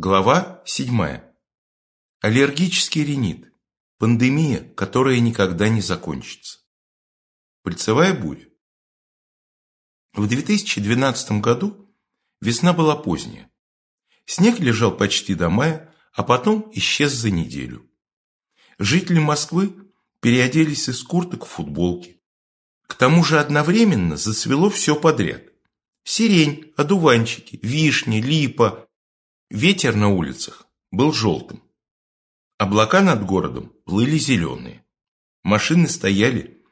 Глава 7. Аллергический ринит. Пандемия, которая никогда не закончится. Пыльцевая буря. В 2012 году весна была поздняя. Снег лежал почти до мая, а потом исчез за неделю. Жители Москвы переоделись из курток в футболки. К тому же одновременно зацвело все подряд. Сирень, одуванчики, вишни, липа, Ветер на улицах был желтым. Облака над городом плыли зеленые. Машины стояли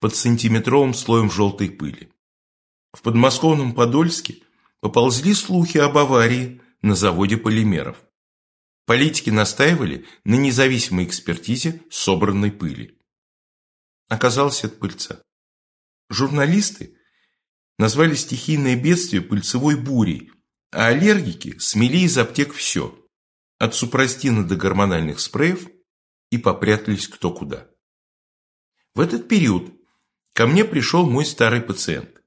под сантиметровым слоем желтой пыли. В подмосковном Подольске поползли слухи об аварии на заводе полимеров. Политики настаивали на независимой экспертизе собранной пыли. Оказалось от пыльца. Журналисты назвали стихийное бедствие пыльцевой бурей, а аллергики смели из аптек все, от супрастина до гормональных спреев, и попрятались кто куда. В этот период ко мне пришел мой старый пациент.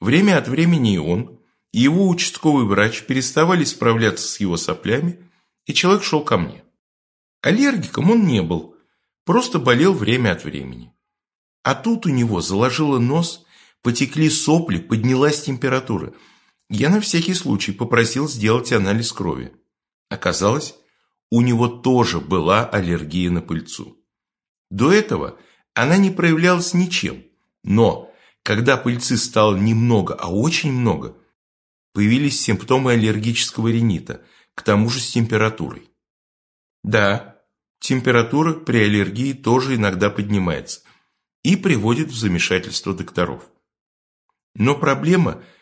Время от времени и он, и его участковый врач переставали справляться с его соплями, и человек шел ко мне. Аллергиком он не был, просто болел время от времени. А тут у него заложило нос, потекли сопли, поднялась температура – я на всякий случай попросил сделать анализ крови. Оказалось, у него тоже была аллергия на пыльцу. До этого она не проявлялась ничем, но когда пыльцы стало немного, а очень много, появились симптомы аллергического ринита, к тому же с температурой. Да, температура при аллергии тоже иногда поднимается и приводит в замешательство докторов. Но проблема –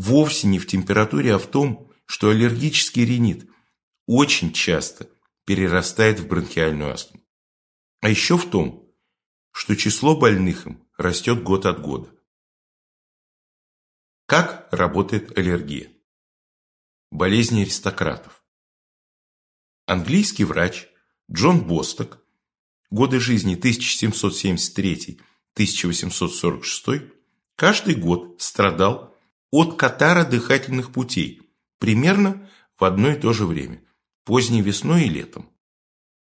вовсе не в температуре, а в том, что аллергический ринит очень часто перерастает в бронхиальную астму. А еще в том, что число больных им растет год от года. Как работает аллергия? Болезни аристократов. Английский врач Джон Босток, годы жизни 1773-1846, каждый год страдал от катара дыхательных путей, примерно в одно и то же время, поздней весной и летом.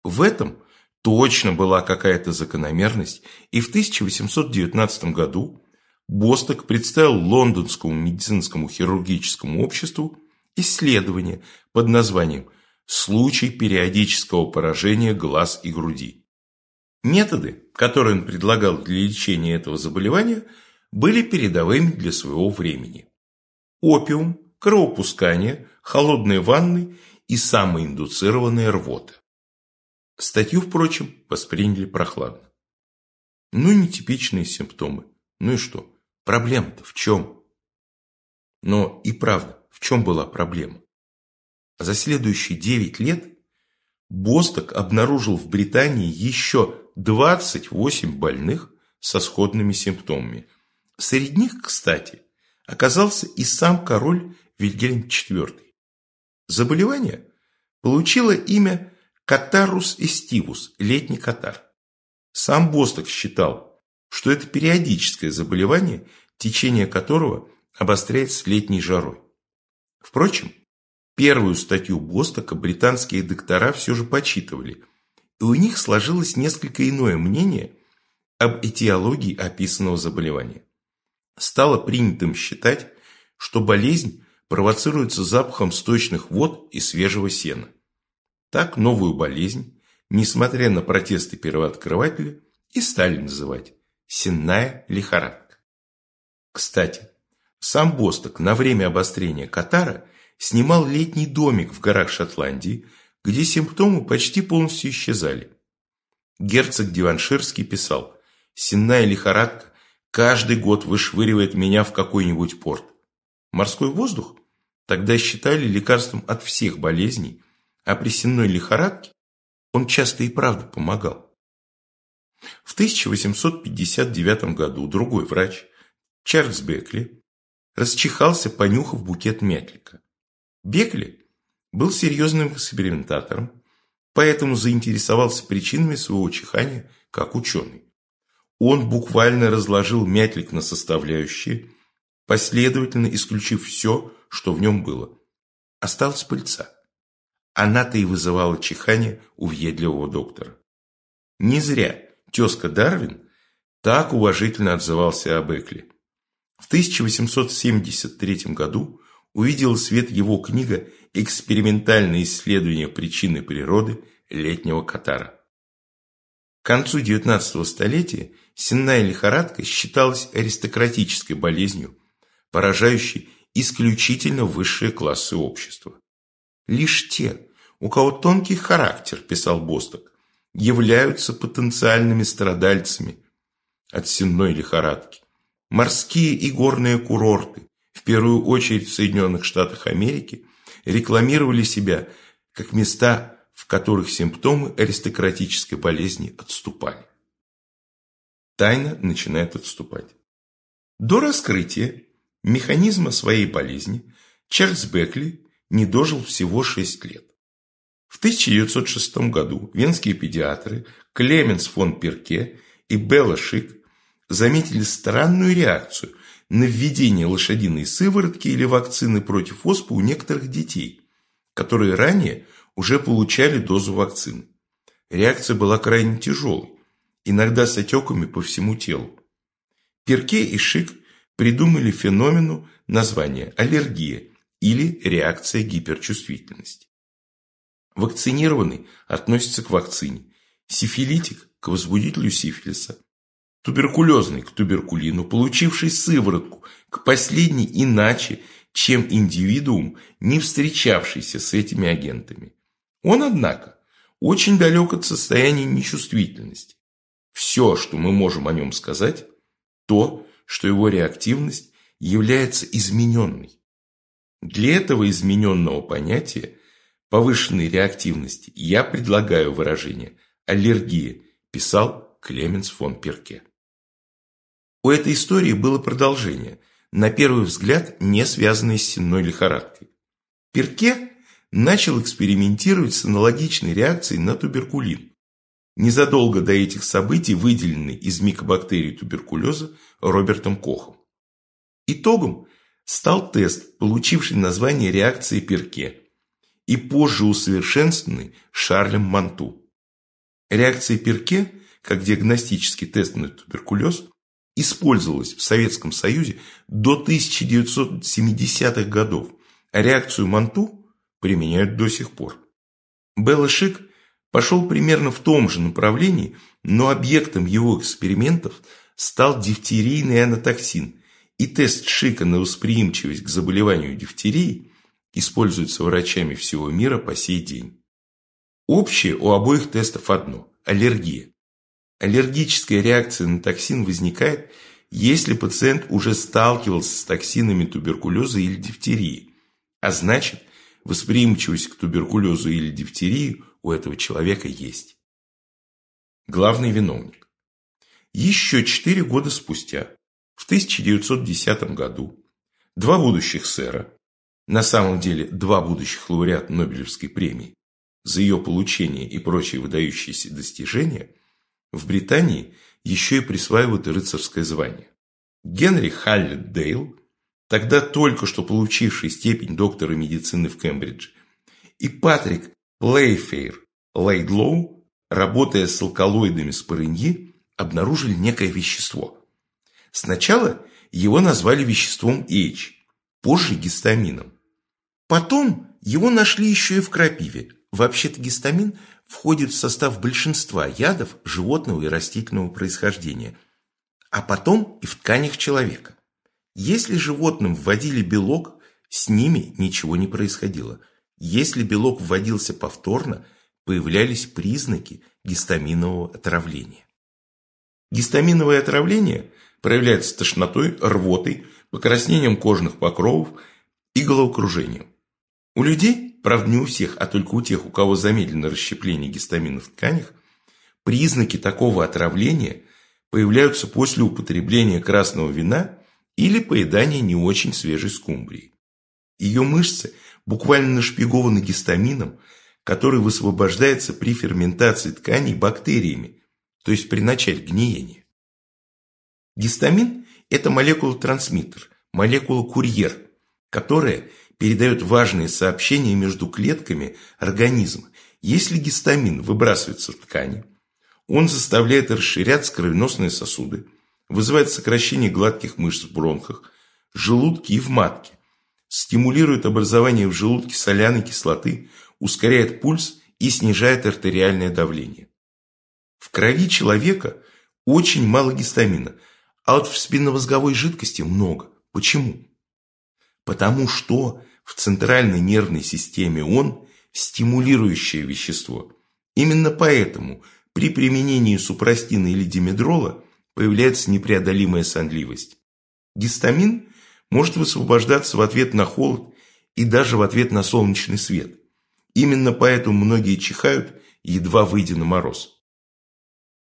В этом точно была какая-то закономерность, и в 1819 году Босток представил Лондонскому медицинскому хирургическому обществу исследование под названием «Случай периодического поражения глаз и груди». Методы, которые он предлагал для лечения этого заболевания, были передовыми для своего времени опиум, кровопускание, холодные ванны и самоиндуцированная рвота. Статью, впрочем, восприняли прохладно. Ну, нетипичные симптомы. Ну и что? Проблема-то в чем? Но и правда, в чем была проблема? За следующие 9 лет Босток обнаружил в Британии еще 28 больных со сходными симптомами. Среди них, кстати, оказался и сам король Вильгельм IV. Заболевание получило имя Катарус эстивус, летний катар. Сам Босток считал, что это периодическое заболевание, течение которого обостряется летней жарой. Впрочем, первую статью Бостока британские доктора все же почитывали, и у них сложилось несколько иное мнение об этиологии описанного заболевания стало принятым считать, что болезнь провоцируется запахом сточных вод и свежего сена. Так новую болезнь, несмотря на протесты первооткрывателя, и стали называть сенная лихорадка. Кстати, сам Босток на время обострения катара снимал летний домик в горах Шотландии, где симптомы почти полностью исчезали. Герцог Диванширский писал, сенная лихорадка каждый год вышвыривает меня в какой-нибудь порт. Морской воздух тогда считали лекарством от всех болезней, а при сенной лихорадке он часто и правда помогал. В 1859 году другой врач, Чарльз Бекли, расчихался, понюхав букет мятлика. Бекли был серьезным экспериментатором, поэтому заинтересовался причинами своего чихания как ученый. Он буквально разложил мятлик на составляющие, последовательно исключив все, что в нем было. Осталась пыльца. Она-то и вызывала чихание у въедливого доктора. Не зря тезка Дарвин так уважительно отзывался об Экле. В 1873 году увидела свет его книга «Экспериментальные исследования причины природы летнего катара». К концу XIX столетия сенная лихорадка считалась аристократической болезнью, поражающей исключительно высшие классы общества. Лишь те, у кого тонкий характер, писал Босток, являются потенциальными страдальцами от сенной лихорадки. Морские и горные курорты, в первую очередь в Соединенных Штатах Америки, рекламировали себя как места, в которых симптомы аристократической болезни отступали. Тайна начинает отступать. До раскрытия механизма своей болезни Чарльз Бекли не дожил всего 6 лет. В 1906 году венские педиатры Клеменс фон Перке и Белла Шик заметили странную реакцию на введение лошадиной сыворотки или вакцины против оспы у некоторых детей, которые ранее уже получали дозу вакцины. Реакция была крайне тяжелой, иногда с отеками по всему телу. Перке и Шик придумали феномену название аллергия или реакция гиперчувствительности. Вакцинированный относится к вакцине, сифилитик – к возбудителю сифилиса, туберкулезный к туберкулину, получивший сыворотку к последней иначе, чем индивидуум, не встречавшийся с этими агентами. Он, однако, очень далек от состояния нечувствительности. Все, что мы можем о нем сказать, то, что его реактивность является измененной. Для этого измененного понятия повышенной реактивности я предлагаю выражение «аллергия», писал Клеменс фон Перке. У этой истории было продолжение, на первый взгляд не связанное с сенной лихорадкой. Перке начал экспериментировать с аналогичной реакцией на туберкулин. Незадолго до этих событий выделенный из микобактерий туберкулеза Робертом Кохом. Итогом стал тест, получивший название реакции Перке и позже усовершенствованный Шарлем Манту. Реакция Перке, как диагностический тест на туберкулез, использовалась в Советском Союзе до 1970-х годов, а реакцию Манту применяют до сих пор. Белла-Шик пошел примерно в том же направлении, но объектом его экспериментов стал дифтерийный анатоксин, и тест Шика на восприимчивость к заболеванию дифтерии используется врачами всего мира по сей день. Общее у обоих тестов одно – аллергия. Аллергическая реакция на токсин возникает, если пациент уже сталкивался с токсинами туберкулеза или дифтерии, а значит, восприимчивость к туберкулезу или дифтерии у этого человека есть. Главный виновник. Еще четыре года спустя, в 1910 году, два будущих сэра, на самом деле два будущих лауреата Нобелевской премии, за ее получение и прочие выдающиеся достижения – в Британии еще и присваивают рыцарское звание. Генри Халлет Дейл, тогда только что получивший степень доктора медицины в Кембридже, и Патрик Плейфейр Лейдлоу, работая с алкалоидами спорыньи, обнаружили некое вещество. Сначала его назвали веществом H, позже гистамином. Потом его нашли еще и в крапиве. Вообще-то гистамин входит в состав большинства ядов животного и растительного происхождения, а потом и в тканях человека. Если животным вводили белок, с ними ничего не происходило. Если белок вводился повторно, появлялись признаки гистаминового отравления. Гистаминовое отравление проявляется тошнотой, рвотой, покраснением кожных покровов и головокружением. У людей правда не у всех, а только у тех, у кого замедлено расщепление гистамина в тканях, признаки такого отравления появляются после употребления красного вина или поедания не очень свежей скумбрии. Ее мышцы буквально нашпигованы гистамином, который высвобождается при ферментации тканей бактериями, то есть при начале гниения. Гистамин – это молекула-трансмиттер, молекула-курьер, которая передает важные сообщения между клетками организма. Если гистамин выбрасывается в ткани, он заставляет расширяться кровеносные сосуды, вызывает сокращение гладких мышц в бронхах, желудке и в матке, стимулирует образование в желудке соляной кислоты, ускоряет пульс и снижает артериальное давление. В крови человека очень мало гистамина, а вот в спинномозговой жидкости много. Почему? Потому что в центральной нервной системе он стимулирующее вещество. Именно поэтому при применении супрастина или димедрола появляется непреодолимая сонливость. Гистамин может высвобождаться в ответ на холод и даже в ответ на солнечный свет. Именно поэтому многие чихают, едва выйдя на мороз.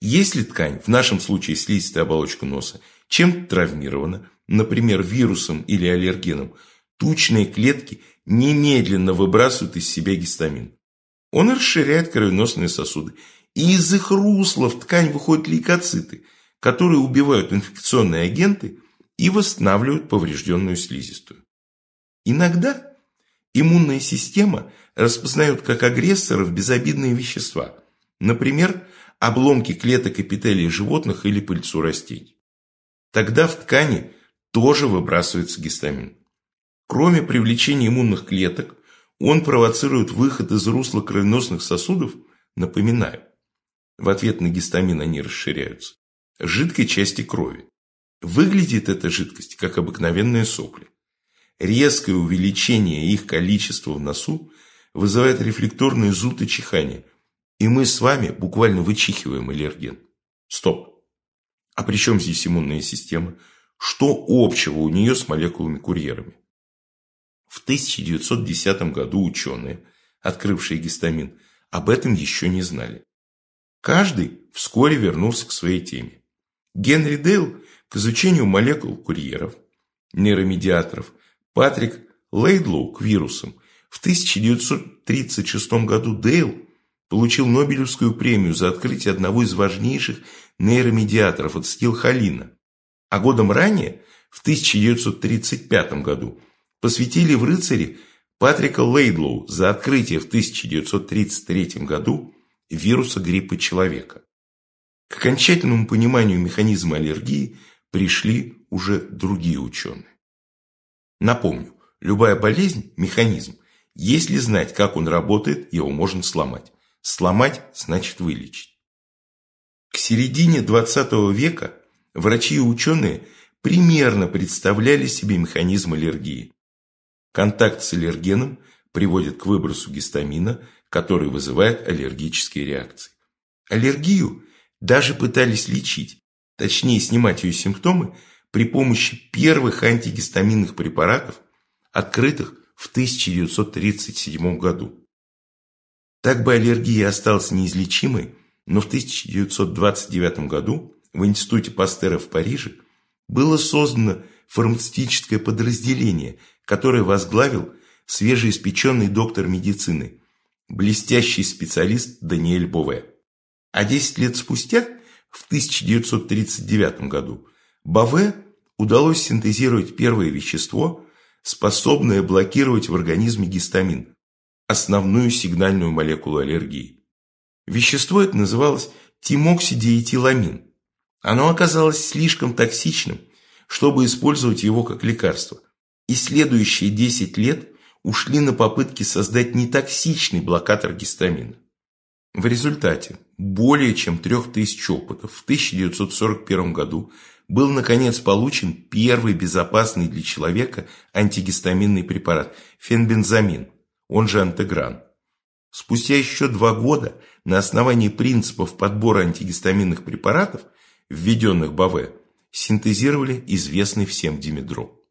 Если ткань, в нашем случае слизистая оболочка носа, чем-то травмирована, например, вирусом или аллергеном, тучные клетки немедленно выбрасывают из себя гистамин. Он расширяет кровеносные сосуды, и из их русла в ткань выходят лейкоциты, которые убивают инфекционные агенты и восстанавливают поврежденную слизистую. Иногда иммунная система распознает как агрессоров безобидные вещества, например, обломки клеток эпителия животных или пыльцу растений. Тогда в ткани тоже выбрасывается гистамин. Кроме привлечения иммунных клеток, он провоцирует выход из русла кровеносных сосудов, напоминаю, в ответ на гистамин они расширяются, жидкой части крови. Выглядит эта жидкость как обыкновенные сопли. Резкое увеличение их количества в носу вызывает рефлекторный зуд и чихание, и мы с вами буквально вычихиваем аллерген. Стоп. А при чем здесь иммунная система? Что общего у нее с молекулами-курьерами? В 1910 году ученые, открывшие гистамин, об этом еще не знали. Каждый вскоре вернулся к своей теме. Генри Дейл к изучению молекул курьеров, нейромедиаторов, Патрик Лейдлоу к вирусам. В 1936 году Дейл получил Нобелевскую премию за открытие одного из важнейших нейромедиаторов ацетилхолина. А годом ранее, в 1935 году, посвятили в рыцаре Патрика Лейдлоу за открытие в 1933 году вируса гриппа человека. К окончательному пониманию механизма аллергии пришли уже другие ученые. Напомню, любая болезнь – механизм. Если знать, как он работает, его можно сломать. Сломать – значит вылечить. К середине 20 века врачи и ученые примерно представляли себе механизм аллергии. Контакт с аллергеном приводит к выбросу гистамина, который вызывает аллергические реакции. Аллергию даже пытались лечить, точнее снимать ее симптомы при помощи первых антигистаминных препаратов, открытых в 1937 году. Так бы аллергия осталась неизлечимой, но в 1929 году в Институте Пастера в Париже было создано фармацевтическое подразделение – который возглавил свежеиспеченный доктор медицины, блестящий специалист Даниэль Бове. А 10 лет спустя, в 1939 году, Бове удалось синтезировать первое вещество, способное блокировать в организме гистамин, основную сигнальную молекулу аллергии. Вещество это называлось тимоксидиэтиламин. Оно оказалось слишком токсичным, чтобы использовать его как лекарство – и следующие 10 лет ушли на попытки создать нетоксичный блокатор гистамина. В результате более чем 3000 опытов в 1941 году был наконец получен первый безопасный для человека антигистаминный препарат – фенбензамин, он же антегран. Спустя еще два года на основании принципов подбора антигистаминных препаратов, введенных БАВЭ, синтезировали известный всем димедрол.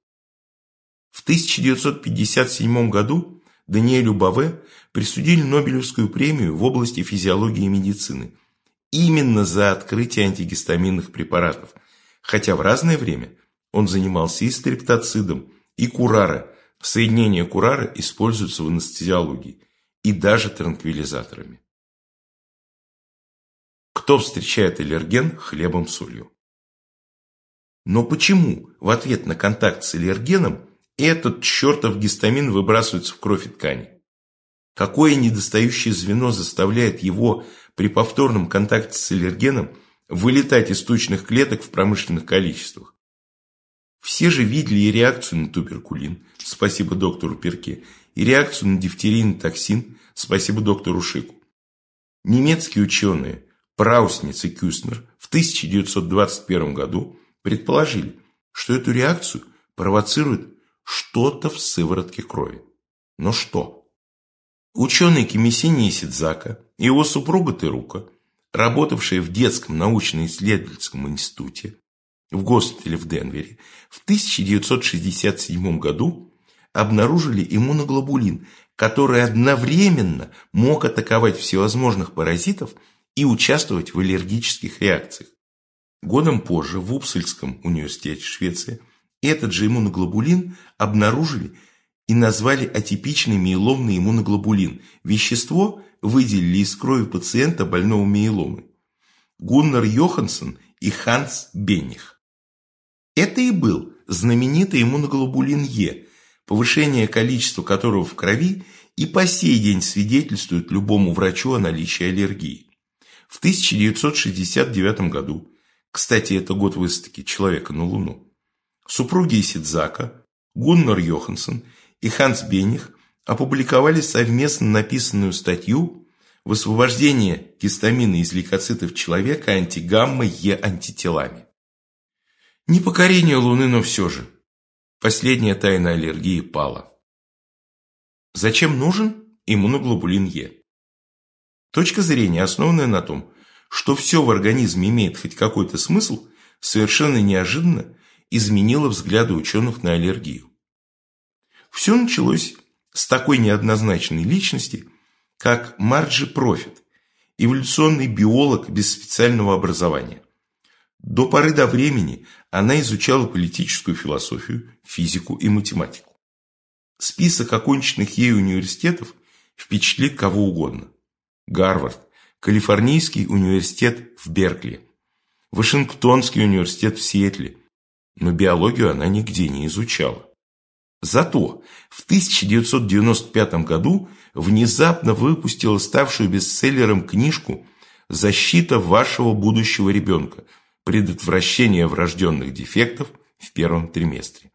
В 1957 году Даниэлю Баве присудили Нобелевскую премию в области физиологии и медицины именно за открытие антигистаминных препаратов, хотя в разное время он занимался и стриптоцидом, и курара. Соединения курара используются в анестезиологии и даже транквилизаторами. Кто встречает аллерген хлебом-солью? Но почему в ответ на контакт с аллергеном этот чертов гистамин выбрасывается в кровь и ткани. Какое недостающее звено заставляет его при повторном контакте с аллергеном вылетать из тучных клеток в промышленных количествах? Все же видели и реакцию на туберкулин, спасибо доктору Перке, и реакцию на дифтерийный токсин, спасибо доктору Шику. Немецкие ученые Праусниц и Кюснер в 1921 году предположили, что эту реакцию провоцирует что-то в сыворотке крови. Но что? Ученый Кимисини Сидзака и его супруга Терука, работавшие в детском научно-исследовательском институте в госпитале в Денвере, в 1967 году обнаружили иммуноглобулин, который одновременно мог атаковать всевозможных паразитов и участвовать в аллергических реакциях. Годом позже в Упсальском университете Швеции этот же иммуноглобулин обнаружили и назвали атипичный миеломный иммуноглобулин. Вещество выделили из крови пациента больного миеломой. Гуннар Йоханссон и Ханс Бенних. Это и был знаменитый иммуноглобулин Е, повышение количества которого в крови и по сей день свидетельствует любому врачу о наличии аллергии. В 1969 году, кстати, это год высадки человека на Луну, Супруги Исидзака, Гуннар Йоханссон и Ханс Бених опубликовали совместно написанную статью «Высвобождение гистамина из лейкоцитов человека антигамма-Е антителами». Не покорение Луны, но все же. Последняя тайна аллергии пала. Зачем нужен иммуноглобулин Е? Точка зрения, основанная на том, что все в организме имеет хоть какой-то смысл, совершенно неожиданно изменила взгляды ученых на аллергию. Все началось с такой неоднозначной личности, как Марджи Профит, эволюционный биолог без специального образования. До поры до времени она изучала политическую философию, физику и математику. Список оконченных ею университетов впечатлит кого угодно. Гарвард, Калифорнийский университет в Беркли, Вашингтонский университет в Сиэтле, но биологию она нигде не изучала. Зато в 1995 году внезапно выпустила ставшую бестселлером книжку «Защита вашего будущего ребенка. Предотвращение врожденных дефектов в первом триместре».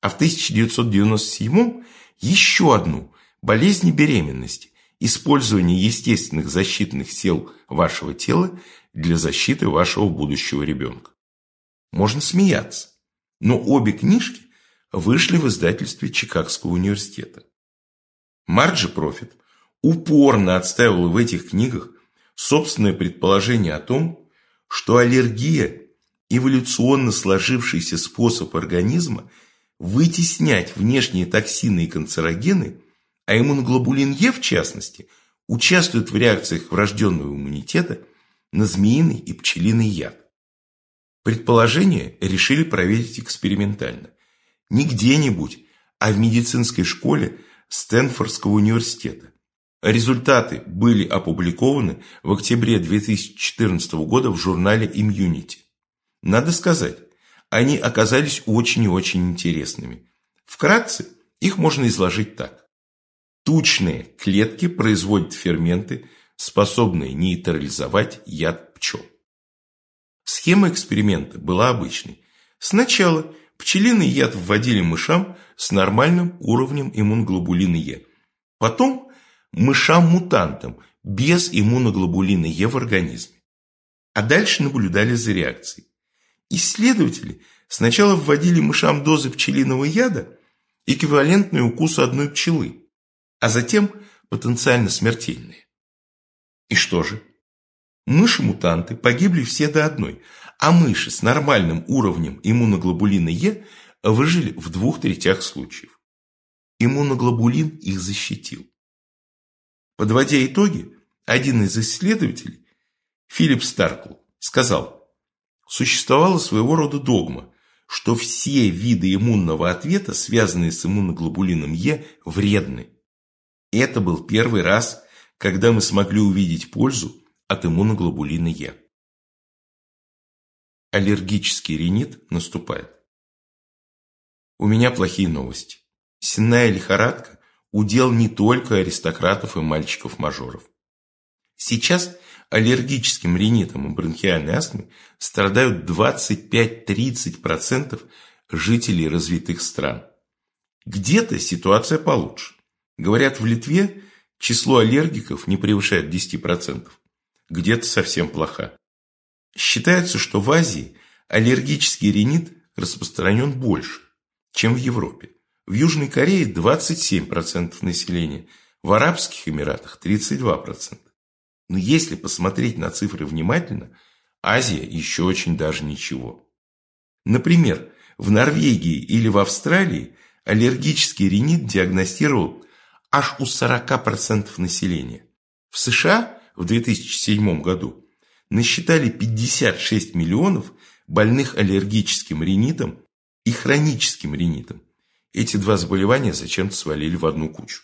А в 1997 еще одну «Болезни беременности. Использование естественных защитных сил вашего тела для защиты вашего будущего ребенка». Можно смеяться. Но обе книжки вышли в издательстве Чикагского университета. Марджи Профит упорно отстаивала в этих книгах собственное предположение о том, что аллергия – эволюционно сложившийся способ организма вытеснять внешние токсины и канцерогены, а иммуноглобулин Е, в частности, участвует в реакциях врожденного иммунитета на змеиный и пчелиный яд. Предположение решили проверить экспериментально. Не где-нибудь, а в медицинской школе Стэнфордского университета. Результаты были опубликованы в октябре 2014 года в журнале Immunity. Надо сказать, они оказались очень и очень интересными. Вкратце их можно изложить так. Тучные клетки производят ферменты, способные нейтрализовать яд пчел. Схема эксперимента была обычной. Сначала пчелиный яд вводили мышам с нормальным уровнем иммуноглобулина Е. Потом мышам-мутантам без иммуноглобулина Е в организме. А дальше наблюдали за реакцией. Исследователи сначала вводили мышам дозы пчелиного яда, эквивалентные укусу одной пчелы, а затем потенциально смертельные. И что же? Мыши-мутанты погибли все до одной, а мыши с нормальным уровнем иммуноглобулина Е выжили в двух третях случаев. Иммуноглобулин их защитил. Подводя итоги, один из исследователей, Филипп Старкл, сказал, существовала своего рода догма, что все виды иммунного ответа, связанные с иммуноглобулином Е, вредны. Это был первый раз, когда мы смогли увидеть пользу от иммуноглобулина Е. Аллергический ринит наступает. У меня плохие новости. Сенная лихорадка – удел не только аристократов и мальчиков-мажоров. Сейчас аллергическим ринитом и бронхиальной астмой страдают 25-30% жителей развитых стран. Где-то ситуация получше. Говорят, в Литве число аллергиков не превышает 10%. Где-то совсем плоха. Считается, что в Азии аллергический ринит распространен больше чем в Европе. В Южной Корее 27% населения, в Арабских Эмиратах 32%. Но если посмотреть на цифры внимательно, Азия еще очень даже ничего. Например, в Норвегии или в Австралии аллергический ринит диагностировал аж у 40% населения. В США в 2007 году насчитали 56 миллионов больных аллергическим ринитом и хроническим ринитом. Эти два заболевания зачем-то свалили в одну кучу.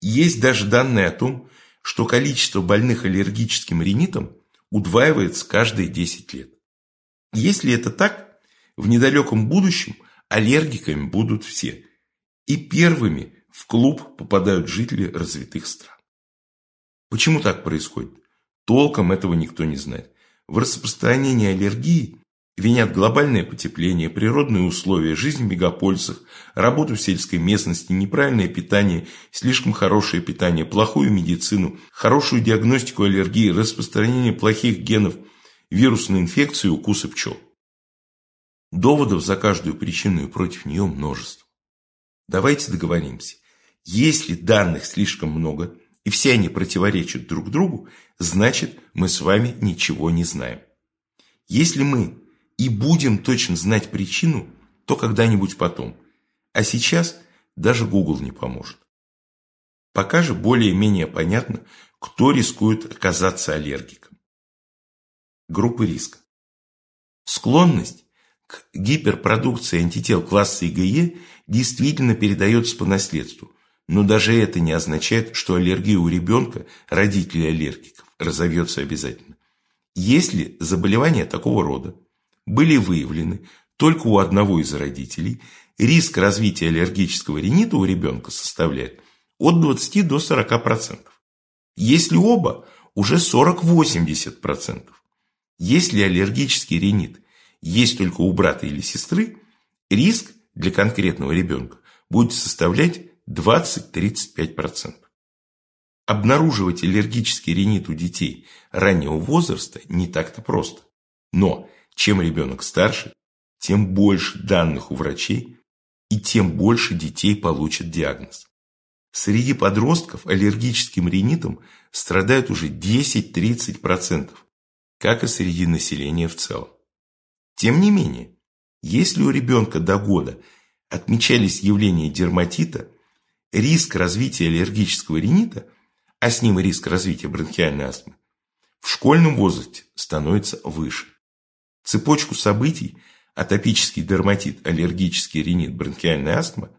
Есть даже данные о том, что количество больных аллергическим ринитом удваивается каждые 10 лет. Если это так, в недалеком будущем аллергиками будут все. И первыми в клуб попадают жители развитых стран. Почему так происходит? Толком этого никто не знает. В распространении аллергии Винят глобальное потепление, природные условия, жизнь в мегаполисах, работу в сельской местности, неправильное питание, слишком хорошее питание, плохую медицину, хорошую диагностику аллергии, распространение плохих генов, вирусной инфекции, укусы пчел. Доводов за каждую причину и против нее множество. Давайте договоримся. Если данных слишком много, и все они противоречат друг другу, значит мы с вами ничего не знаем. Если мы и будем точно знать причину, то когда-нибудь потом. А сейчас даже Google не поможет. Пока же более-менее понятно, кто рискует оказаться аллергиком. Группы риска. Склонность к гиперпродукции антител класса IgE действительно передается по наследству, но даже это не означает, что аллергия у ребенка, родителей аллергиков, разовьется обязательно. Если заболевание такого рода были выявлены только у одного из родителей, риск развития аллергического ринита у ребенка составляет от 20 до 40%. Если оба, уже 40-80%. Если аллергический ринит есть только у брата или сестры, риск для конкретного ребенка будет составлять 20-35%. Обнаруживать аллергический ринит у детей раннего возраста не так-то просто. Но чем ребенок старше, тем больше данных у врачей и тем больше детей получат диагноз. Среди подростков аллергическим ринитом страдают уже 10-30%, как и среди населения в целом. Тем не менее, если у ребенка до года отмечались явления дерматита, риск развития аллергического ринита, а с ним и риск развития бронхиальной астмы, в школьном возрасте становится выше. Цепочку событий атопический дерматит, аллергический ринит, бронхиальная астма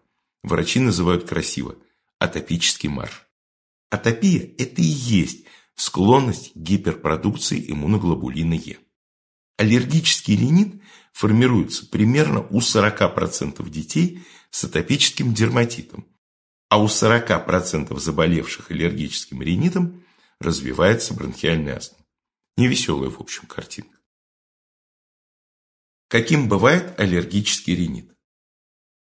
врачи называют красиво атопический марш. Атопия – это и есть склонность к гиперпродукции иммуноглобулина Е. Аллергический ринит формируется примерно у 40% детей с атопическим дерматитом, а у 40% заболевших аллергическим ринитом развивается бронхиальная астма. Невеселая, в общем, картинка. Каким бывает аллергический ринит?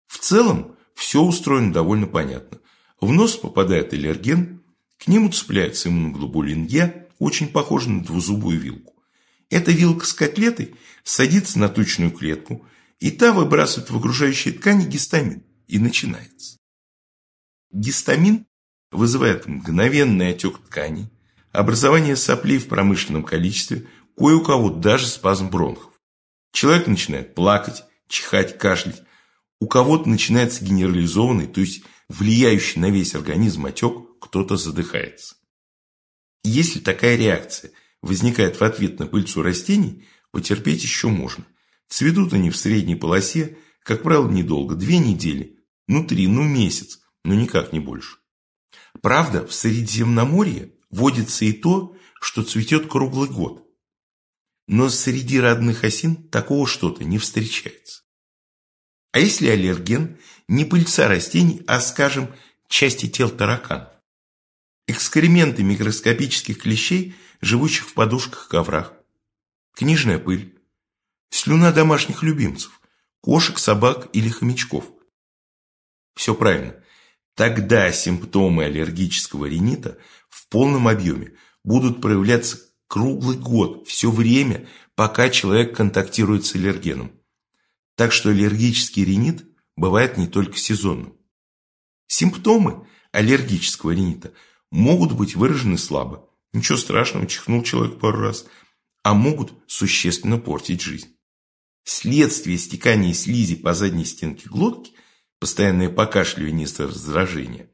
В целом, все устроено довольно понятно. В нос попадает аллерген, к нему цепляется иммуноглобулин Е, очень похожий на двузубую вилку. Эта вилка с котлетой садится на тучную клетку, и та выбрасывает в окружающие ткани гистамин, и начинается. Гистамин вызывает мгновенный отек тканей, образование соплей в промышленном количестве, кое у кого даже спазм бронхов. Человек начинает плакать, чихать, кашлять. У кого-то начинается генерализованный, то есть влияющий на весь организм отек, кто-то задыхается. Если такая реакция возникает в ответ на пыльцу растений, потерпеть еще можно. Цветут они в средней полосе, как правило, недолго, две недели, ну три, ну месяц, но никак не больше. Правда, в Средиземноморье водится и то, что цветет круглый год, но среди родных осин такого что-то не встречается. А если аллерген не пыльца растений, а, скажем, части тел тараканов? Экскременты микроскопических клещей, живущих в подушках-коврах. Книжная пыль. Слюна домашних любимцев. Кошек, собак или хомячков. Все правильно. Тогда симптомы аллергического ринита в полном объеме будут проявляться круглый год, все время, пока человек контактирует с аллергеном. Так что аллергический ринит бывает не только сезонным. Симптомы аллергического ринита могут быть выражены слабо. Ничего страшного, чихнул человек пару раз. А могут существенно портить жизнь. Следствие стекания слизи по задней стенке глотки, постоянное покашливание и раздражение,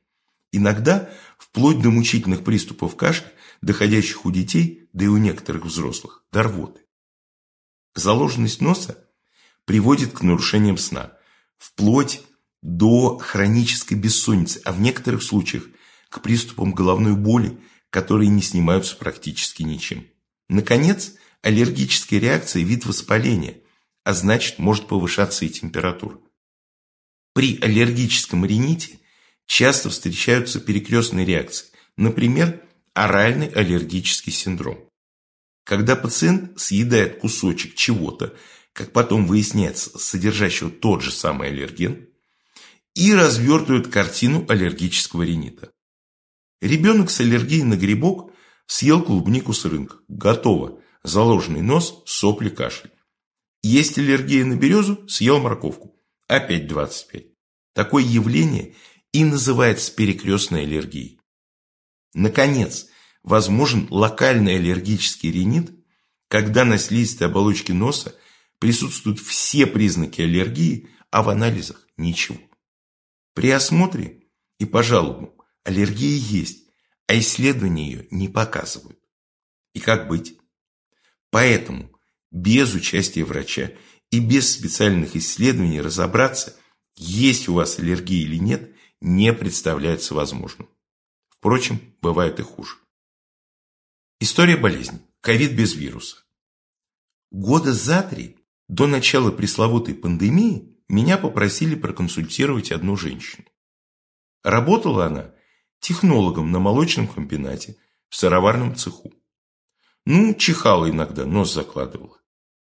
иногда вплоть до мучительных приступов кашля, доходящих у детей, да и у некоторых взрослых, до рвоты. Заложенность носа приводит к нарушениям сна, вплоть до хронической бессонницы, а в некоторых случаях к приступам головной боли, которые не снимаются практически ничем. Наконец, аллергическая реакция – вид воспаления, а значит, может повышаться и температура. При аллергическом рините часто встречаются перекрестные реакции, например, оральный аллергический синдром. Когда пациент съедает кусочек чего-то, как потом выясняется, содержащего тот же самый аллерген, и развертывают картину аллергического ринита. Ребенок с аллергией на грибок съел клубнику с рынка. Готово. Заложенный нос, сопли, кашель. Есть аллергия на березу, съел морковку. Опять 25. Такое явление и называется перекрестной аллергией. Наконец, возможен локальный аллергический ринит, когда на слизистой оболочке носа присутствуют все признаки аллергии, а в анализах ничего. При осмотре и по жалобам аллергия есть, а исследования ее не показывают. И как быть? Поэтому без участия врача и без специальных исследований разобраться, есть у вас аллергия или нет, не представляется возможным. Впрочем, бывает и хуже. История болезни. Ковид без вируса. Года за три до начала пресловутой пандемии меня попросили проконсультировать одну женщину. Работала она технологом на молочном комбинате в сыроварном цеху. Ну, чихала иногда, нос закладывала.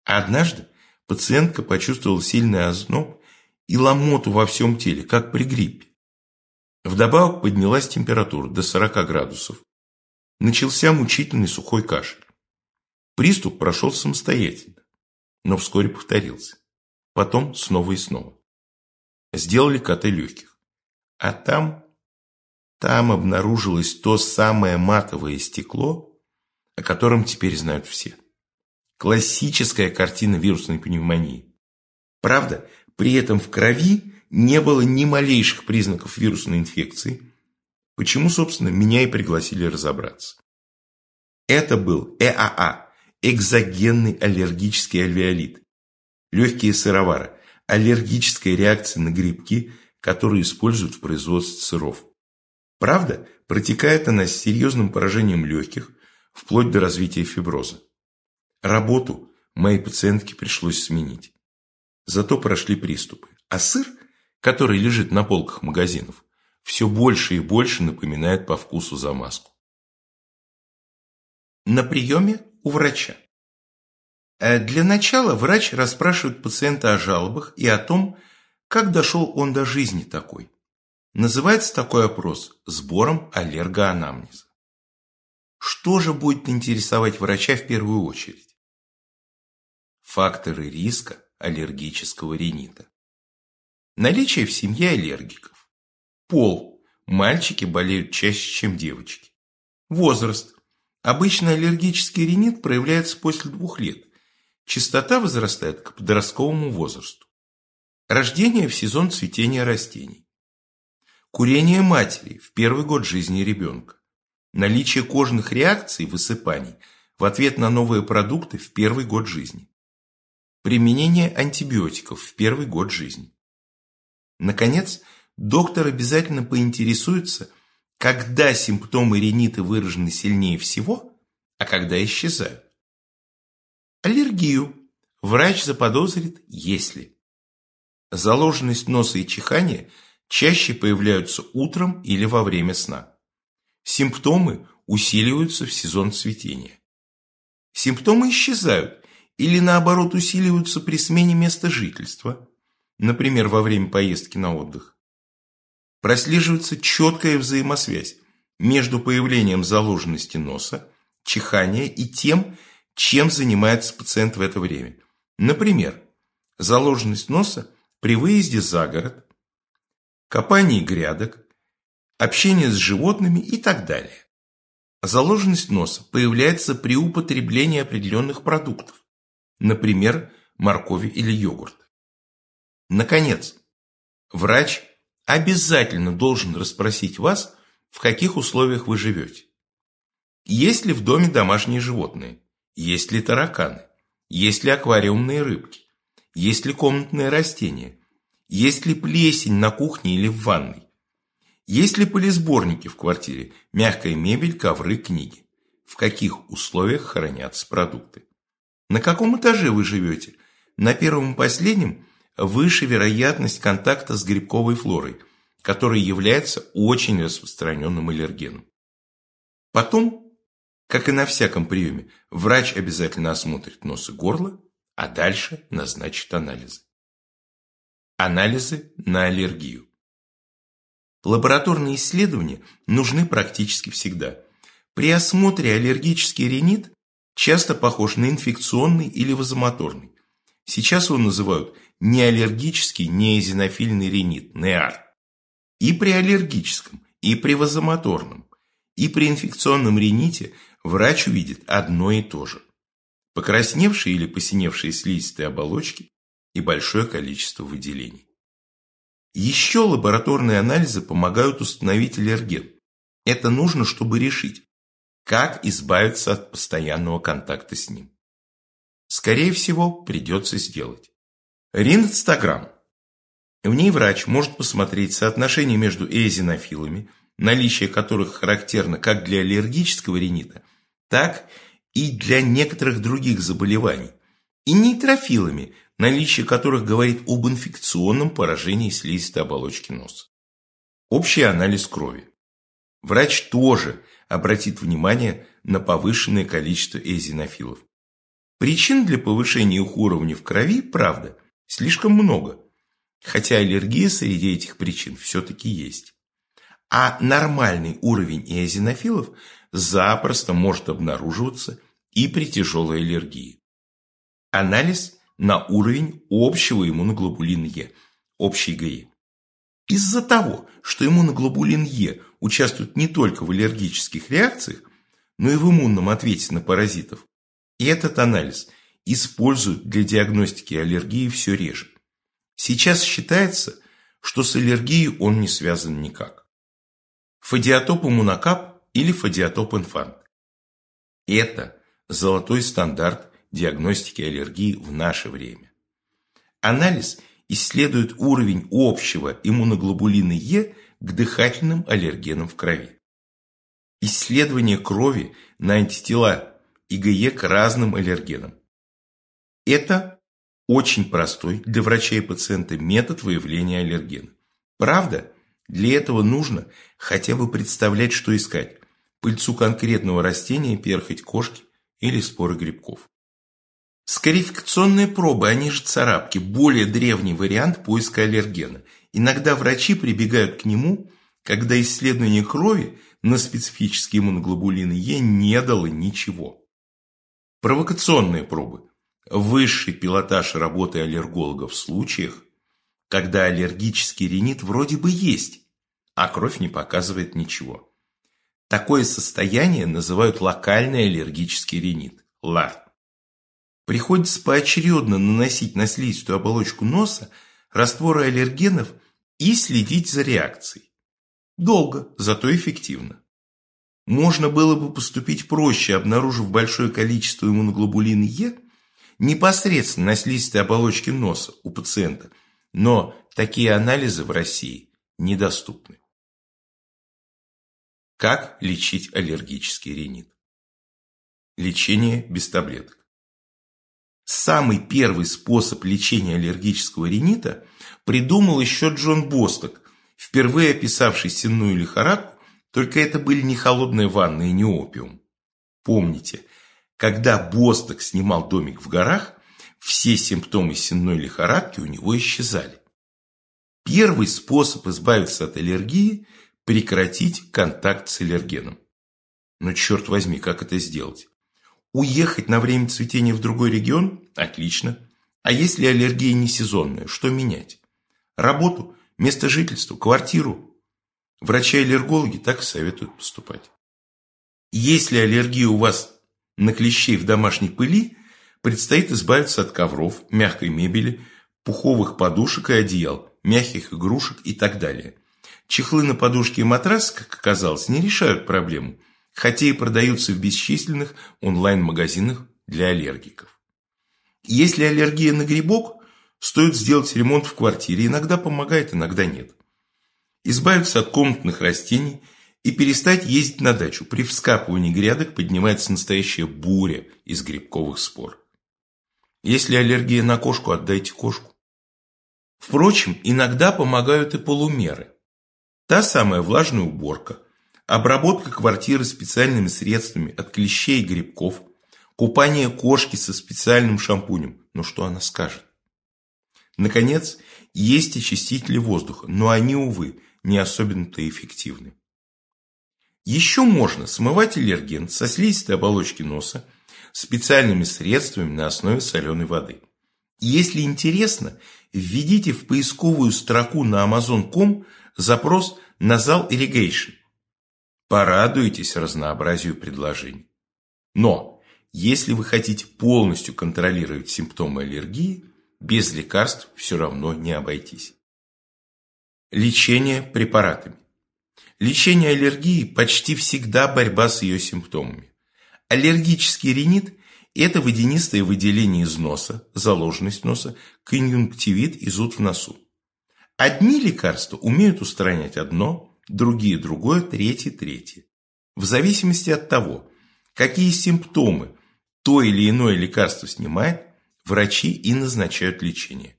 А однажды пациентка почувствовала сильный озноб и ломоту во всем теле, как при гриппе. Вдобавок поднялась температура до 40 градусов. Начался мучительный сухой кашель. Приступ прошел самостоятельно но вскоре повторился. Потом снова и снова. Сделали КТ легких. А там, там обнаружилось то самое матовое стекло, о котором теперь знают все. Классическая картина вирусной пневмонии. Правда, при этом в крови не было ни малейших признаков вирусной инфекции, почему, собственно, меня и пригласили разобраться. Это был ЭАА экзогенный аллергический альвеолит, легкие сыровары, аллергическая реакция на грибки, которые используют в производстве сыров. Правда, протекает она с серьезным поражением легких, вплоть до развития фиброза. Работу моей пациентке пришлось сменить. Зато прошли приступы. А сыр, который лежит на полках магазинов, все больше и больше напоминает по вкусу замазку. На приеме у врача. Э, для начала врач расспрашивает пациента о жалобах и о том, как дошел он до жизни такой. Называется такой опрос сбором аллергоанамнеза. Что же будет интересовать врача в первую очередь? Факторы риска аллергического ринита. Наличие в семье аллергиков. Пол. Мальчики болеют чаще, чем девочки. Возраст. Обычно аллергический ринит проявляется после двух лет. Частота возрастает к подростковому возрасту. Рождение в сезон цветения растений. Курение матери в первый год жизни ребенка. Наличие кожных реакций, высыпаний в ответ на новые продукты в первый год жизни. Применение антибиотиков в первый год жизни. Наконец, доктор обязательно поинтересуется, когда симптомы ринита выражены сильнее всего, а когда исчезают. Аллергию врач заподозрит, если Заложенность носа и чихание чаще появляются утром или во время сна. Симптомы усиливаются в сезон цветения. Симптомы исчезают или наоборот усиливаются при смене места жительства, например, во время поездки на отдых. Прослеживается четкая взаимосвязь между появлением заложенности носа, чихания и тем, чем занимается пациент в это время. Например, заложенность носа при выезде за город, копании грядок, общение с животными и так далее. Заложенность носа появляется при употреблении определенных продуктов, например, моркови или йогурт. Наконец, врач обязательно должен расспросить вас, в каких условиях вы живете. Есть ли в доме домашние животные? Есть ли тараканы? Есть ли аквариумные рыбки? Есть ли комнатные растения? Есть ли плесень на кухне или в ванной? Есть ли полисборники в квартире, мягкая мебель, ковры, книги? В каких условиях хранятся продукты? На каком этаже вы живете? На первом и последнем выше вероятность контакта с грибковой флорой, который является очень распространенным аллергеном. Потом, как и на всяком приеме, врач обязательно осмотрит нос и горло, а дальше назначит анализы. Анализы на аллергию. Лабораторные исследования нужны практически всегда. При осмотре аллергический ринит часто похож на инфекционный или вазомоторный. Сейчас его называют неаллергический неэзинофильный ринит, НЕАР. И при аллергическом, и при вазомоторном, и при инфекционном рините врач увидит одно и то же. Покрасневшие или посиневшие слизистые оболочки и большое количество выделений. Еще лабораторные анализы помогают установить аллерген. Это нужно, чтобы решить, как избавиться от постоянного контакта с ним. Скорее всего, придется сделать. Ринцтограмм. В ней врач может посмотреть соотношение между эозинофилами, наличие которых характерно как для аллергического ринита, так и для некоторых других заболеваний, и нейтрофилами, наличие которых говорит об инфекционном поражении слизистой оболочки носа. Общий анализ крови. Врач тоже обратит внимание на повышенное количество эозинофилов. Причин для повышения их уровня в крови, правда, слишком много, хотя аллергия среди этих причин все-таки есть. А нормальный уровень эозинофилов запросто может обнаруживаться и при тяжелой аллергии. Анализ на уровень общего иммуноглобулина Е, общей ГИ. Из-за того, что иммуноглобулин Е участвует не только в аллергических реакциях, но и в иммунном ответе на паразитов, и этот анализ используют для диагностики аллергии все реже. Сейчас считается, что с аллергией он не связан никак. Фадиатоп иммунокап или фадиатоп инфант. Это золотой стандарт диагностики аллергии в наше время. Анализ исследует уровень общего иммуноглобулина Е к дыхательным аллергенам в крови. Исследование крови на антитела ИГЕ к разным аллергенам. Это очень простой для врача и пациента метод выявления аллергена. Правда, для этого нужно хотя бы представлять, что искать – пыльцу конкретного растения, перхоть кошки или споры грибков. Скарификационные пробы, они же царапки, более древний вариант поиска аллергена. Иногда врачи прибегают к нему, когда исследование крови на специфические иммуноглобулины Е не дало ничего. Провокационные пробы. Высший пилотаж работы аллергологов в случаях, когда аллергический ринит вроде бы есть, а кровь не показывает ничего. Такое состояние называют локальный аллергический ринит – ЛАР. Приходится поочередно наносить на слизистую оболочку носа растворы аллергенов и следить за реакцией. Долго, зато эффективно. Можно было бы поступить проще, обнаружив большое количество иммуноглобулина Е непосредственно на слизистой оболочке носа у пациента, но такие анализы в России недоступны. Как лечить аллергический ринит? Лечение без таблеток. Самый первый способ лечения аллергического ринита придумал еще Джон Босток, впервые описавший сенную лихорадку, только это были не холодные ванны и не опиум. Помните, когда Босток снимал домик в горах, все симптомы сенной лихорадки у него исчезали. Первый способ избавиться от аллергии – прекратить контакт с аллергеном. Но черт возьми, как это сделать? Уехать на время цветения в другой регион? Отлично. А если аллергия не сезонная, что менять? Работу, место жительства, квартиру? Врачи-аллергологи так советуют поступать. Если аллергия у вас на клещей в домашней пыли, предстоит избавиться от ковров, мягкой мебели, пуховых подушек и одеял, мягких игрушек и так далее. Чехлы на подушки и матрас, как оказалось, не решают проблему, хотя и продаются в бесчисленных онлайн-магазинах для аллергиков. Если аллергия на грибок, стоит сделать ремонт в квартире, иногда помогает, иногда нет. Избавиться от комнатных растений и перестать ездить на дачу. При вскапывании грядок поднимается настоящая буря из грибковых спор. Если аллергия на кошку, отдайте кошку. Впрочем, иногда помогают и полумеры. Та самая влажная уборка, обработка квартиры специальными средствами от клещей и грибков, купание кошки со специальным шампунем. Но что она скажет? Наконец, есть очистители воздуха, но они, увы, не особенно-то эффективны. Еще можно смывать аллерген со слизистой оболочки носа специальными средствами на основе соленой воды. Если интересно, введите в поисковую строку на Amazon.com запрос «Nasal Irrigation». Порадуйтесь разнообразию предложений. Но, если вы хотите полностью контролировать симптомы аллергии, без лекарств все равно не обойтись. Лечение препаратами. Лечение аллергии почти всегда борьба с ее симптомами. Аллергический ринит – это водянистое выделение из носа, заложенность носа, конъюнктивит и зуд в носу. Одни лекарства умеют устранять одно, другие – другое, третье – третье. В зависимости от того, какие симптомы то или иное лекарство снимает, врачи и назначают лечение.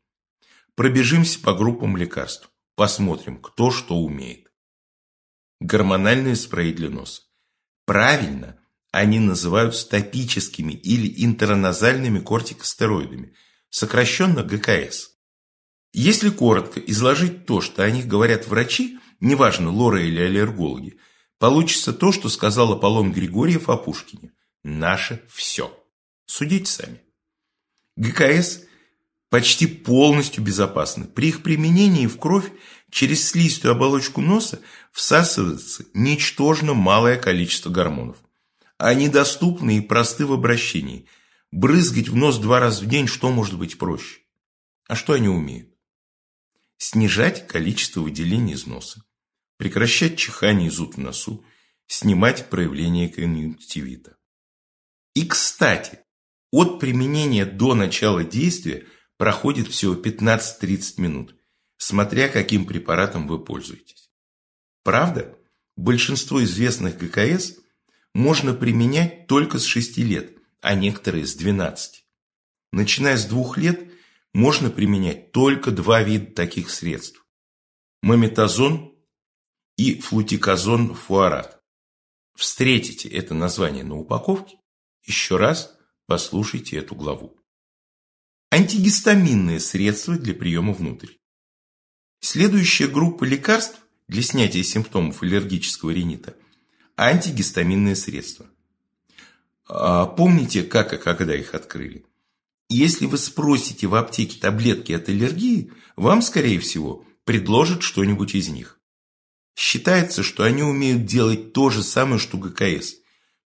Пробежимся по группам лекарств, посмотрим, кто что умеет. Гормональные спреи для носа. Правильно, они называются топическими или интерназальными кортикостероидами, сокращенно ГКС. Если коротко изложить то, что о них говорят врачи, неважно, лоры или аллергологи, получится то, что сказал Аполлон Григорьев о Пушкине. Наше все. Судите сами. ГКС почти полностью безопасны. При их применении в кровь через слизистую оболочку носа всасывается ничтожно малое количество гормонов. Они доступны и просты в обращении. Брызгать в нос два раза в день, что может быть проще? А что они умеют? Снижать количество выделений из носа, прекращать чихание и зуд в носу, снимать проявление конъюнктивита. И, кстати, от применения до начала действия проходит всего 15-30 минут, смотря каким препаратом вы пользуетесь. Правда, большинство известных ГКС – можно применять только с 6 лет, а некоторые с 12. Начиная с 2 лет можно применять только два вида таких средств – мометазон и флутиказон фуарат. Встретите это название на упаковке, еще раз послушайте эту главу. Антигистаминные средства для приема внутрь. Следующая группа лекарств для снятия симптомов аллергического ринита – антигистаминные средства. А помните, как и когда их открыли? Если вы спросите в аптеке таблетки от аллергии, вам, скорее всего, предложат что-нибудь из них. Считается, что они умеют делать то же самое, что ГКС,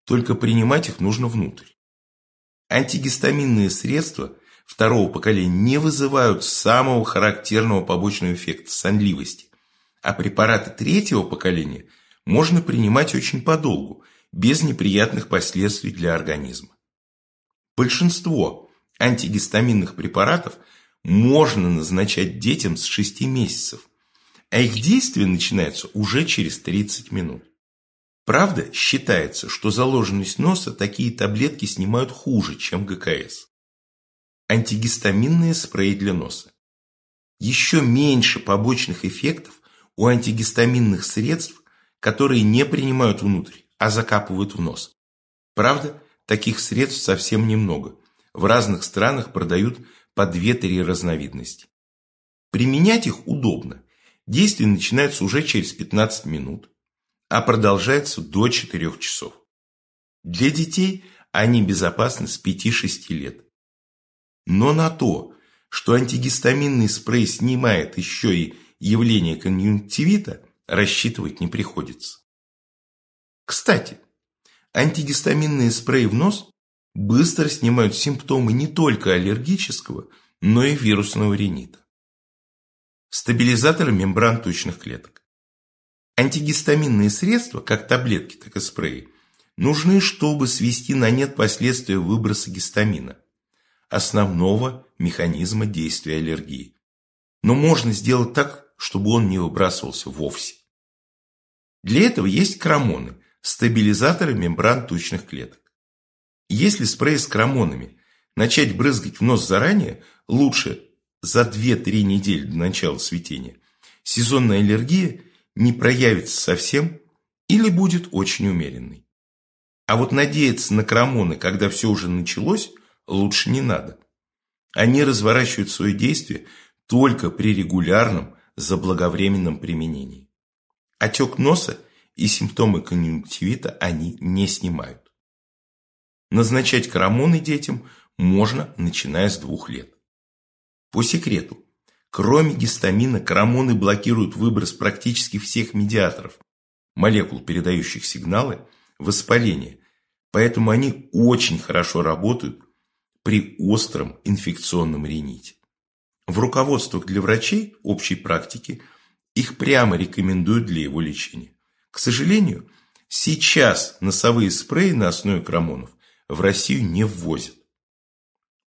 только принимать их нужно внутрь. Антигистаминные средства второго поколения не вызывают самого характерного побочного эффекта – сонливости, а препараты третьего поколения – можно принимать очень подолгу, без неприятных последствий для организма. Большинство антигистаминных препаратов можно назначать детям с 6 месяцев, а их действие начинается уже через 30 минут. Правда, считается, что заложенность носа такие таблетки снимают хуже, чем ГКС. антигистаминные спреи для носа. Еще меньше побочных эффектов у антигистаминных средств, которые не принимают внутрь, а закапывают в нос. Правда, таких средств совсем немного. В разных странах продают по 2-3 разновидности. Применять их удобно. Действие начинается уже через 15 минут, а продолжается до 4 часов. Для детей они безопасны с 5-6 лет. Но на то, что антигистаминный спрей снимает еще и явление конъюнктивита, рассчитывать не приходится. Кстати, антигистаминные спреи в нос быстро снимают симптомы не только аллергического, но и вирусного ринита. Стабилизаторы мембран тучных клеток. Антигистаминные средства, как таблетки, так и спреи, нужны, чтобы свести на нет последствия выброса гистамина, основного механизма действия аллергии. Но можно сделать так, чтобы он не выбрасывался вовсе. Для этого есть крамоны, стабилизаторы мембран тучных клеток. Если спрей с крамонами начать брызгать в нос заранее, лучше за 2-3 недели до начала цветения, сезонная аллергия не проявится совсем или будет очень умеренной. А вот надеяться на крамоны, когда все уже началось, лучше не надо. Они разворачивают свое действие только при регулярном заблаговременном применении. Отек носа и симптомы конъюнктивита они не снимают. Назначать карамоны детям можно, начиная с двух лет. По секрету, кроме гистамина, карамоны блокируют выброс практически всех медиаторов, молекул, передающих сигналы, воспаления, поэтому они очень хорошо работают при остром инфекционном рините. В руководствах для врачей общей практики их прямо рекомендуют для его лечения. К сожалению, сейчас носовые спреи на основе крамонов в Россию не ввозят.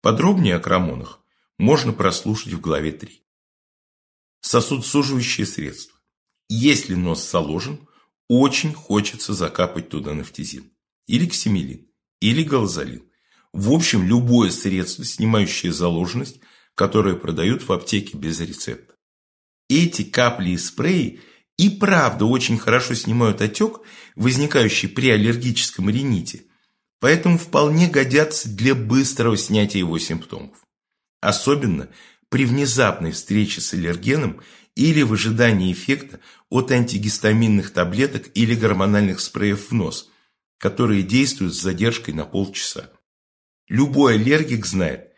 Подробнее о крамонах можно прослушать в главе 3. Сосудосуживающие средства. Если нос заложен, очень хочется закапать туда нафтизин, или ксимилин, или галазолин. В общем, любое средство, снимающее заложенность, которое продают в аптеке без рецепта. Эти капли и спреи и правда очень хорошо снимают отек, возникающий при аллергическом рините – поэтому вполне годятся для быстрого снятия его симптомов. Особенно при внезапной встрече с аллергеном или в ожидании эффекта от антигистаминных таблеток или гормональных спреев в нос, которые действуют с задержкой на полчаса. Любой аллергик знает,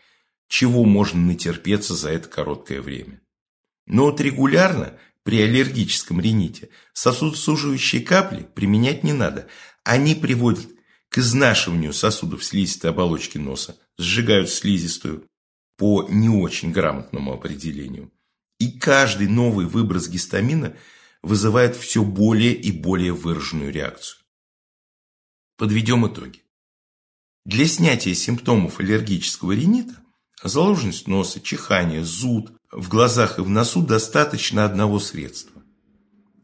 чего можно натерпеться за это короткое время. Но вот регулярно при аллергическом рините сосудосуживающие капли применять не надо. Они приводят к изнашиванию сосудов слизистой оболочки носа, сжигают слизистую по не очень грамотному определению. И каждый новый выброс гистамина вызывает все более и более выраженную реакцию. Подведем итоги. Для снятия симптомов аллергического ринита заложенность носа, чихание, зуд в глазах и в носу достаточно одного средства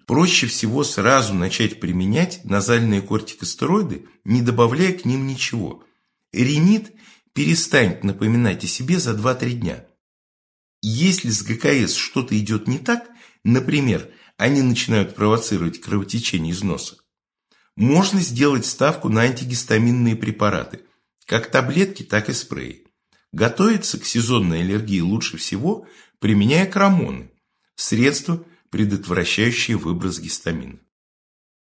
проще всего сразу начать применять назальные кортикостероиды, не добавляя к ним ничего. Ринит перестанет напоминать о себе за 2-3 дня. Если с ГКС что-то идет не так, например, они начинают провоцировать кровотечение из носа, можно сделать ставку на антигистаминные препараты, как таблетки, так и спреи. Готовиться к сезонной аллергии лучше всего, применяя крамоны, средства, предотвращающие выброс гистамина.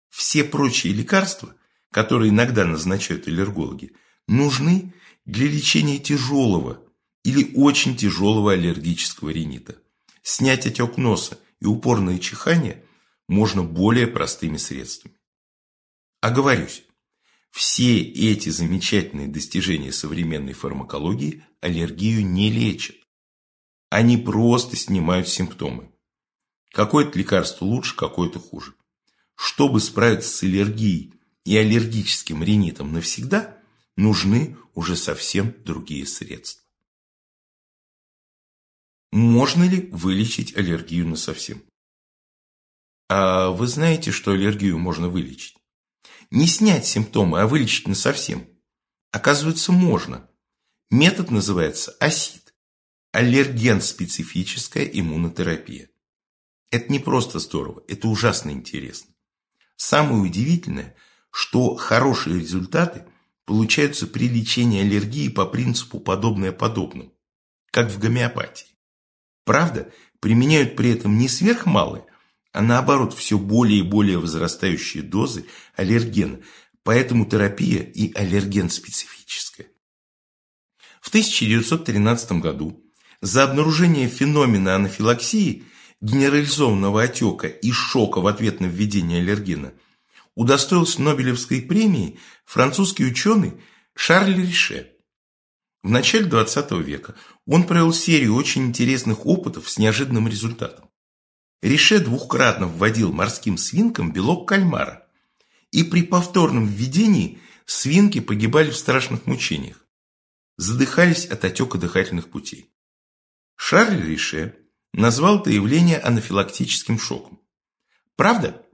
Все прочие лекарства, которые иногда назначают аллергологи, нужны для лечения тяжелого или очень тяжелого аллергического ринита. Снять отек носа и упорное чихание можно более простыми средствами. Оговорюсь, все эти замечательные достижения современной фармакологии аллергию не лечат. Они просто снимают симптомы. Какое-то лекарство лучше, какое-то хуже. Чтобы справиться с аллергией и аллергическим ринитом навсегда, нужны уже совсем другие средства. Можно ли вылечить аллергию на совсем? А вы знаете, что аллергию можно вылечить? Не снять симптомы, а вылечить на совсем. Оказывается, можно. Метод называется АСИД. аллерген-специфическая иммунотерапия. Это не просто здорово, это ужасно интересно. Самое удивительное, что хорошие результаты получаются при лечении аллергии по принципу подобное подобному, как в гомеопатии. Правда, применяют при этом не сверхмалые, а наоборот все более и более возрастающие дозы аллергена, поэтому терапия и аллерген-специфическая. В 1913 году за обнаружение феномена анафилаксии, генерализованного отека и шока в ответ на введение аллергена удостоился Нобелевской премии французский ученый Шарль Рише. В начале XX века он провел серию очень интересных опытов с неожиданным результатом. Рише двукратно вводил морским свинкам белок кальмара, и при повторном введении свинки погибали в страшных мучениях, задыхались от отека дыхательных путей. Шарль Рише назвал это явление анафилактическим шоком. Правда,